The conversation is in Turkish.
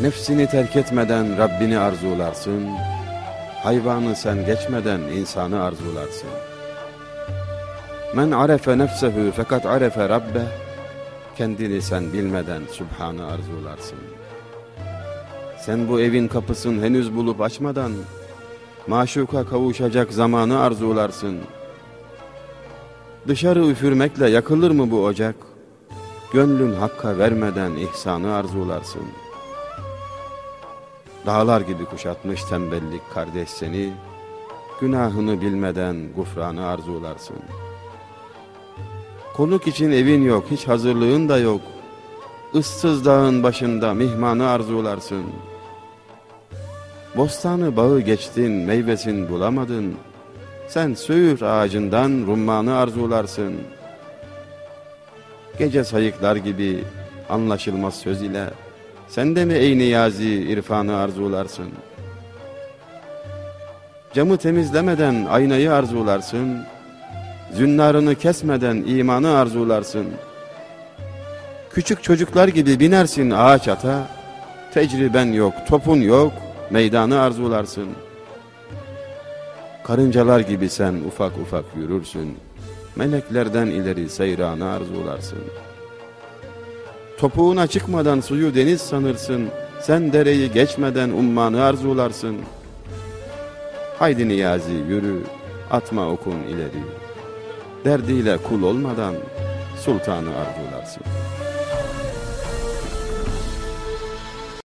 Nefsini terk etmeden Rabbini arzularsın. Hayvanı sen geçmeden insanı arzularsın. Men arefe nefsehu fakat arefe rabbe. Kendini sen bilmeden Subhan'ı arzularsın. Sen bu evin kapısını henüz bulup açmadan maşuka kavuşacak zamanı arzularsın. Dışarı üfürmekle yakılır mı bu ocak? Gönlün hakka vermeden ihsanı arzularsın. Dağlar gibi kuşatmış tembellik kardeş seni, günahını bilmeden gufranı arzularsın. Konuk için evin yok, hiç hazırlığın da yok. Issız dağın başında mihmanı arzularsın. Bostanı bağı geçtin, meyvesin bulamadın. Sen söğüt ağacından rummanı arzularsın. Gece sayıklar gibi anlaşılmaz söz ile sen de mi ey niyazi irfanı arzularsın? Camı temizlemeden aynayı arzularsın. Zünnarını kesmeden imanı arzularsın. Küçük çocuklar gibi binersin ağaç ata. Tecrüben yok, topun yok, meydanı arzularsın. Karıncalar gibi sen ufak ufak yürürsün. Meleklerden ileri seyranı arzularsın. Topuğuna çıkmadan suyu deniz sanırsın. Sen dereyi geçmeden ummanı arzularsın. Haydi Niyazi yürü, atma okun ileri. Derdiyle kul olmadan sultanı arzularsın.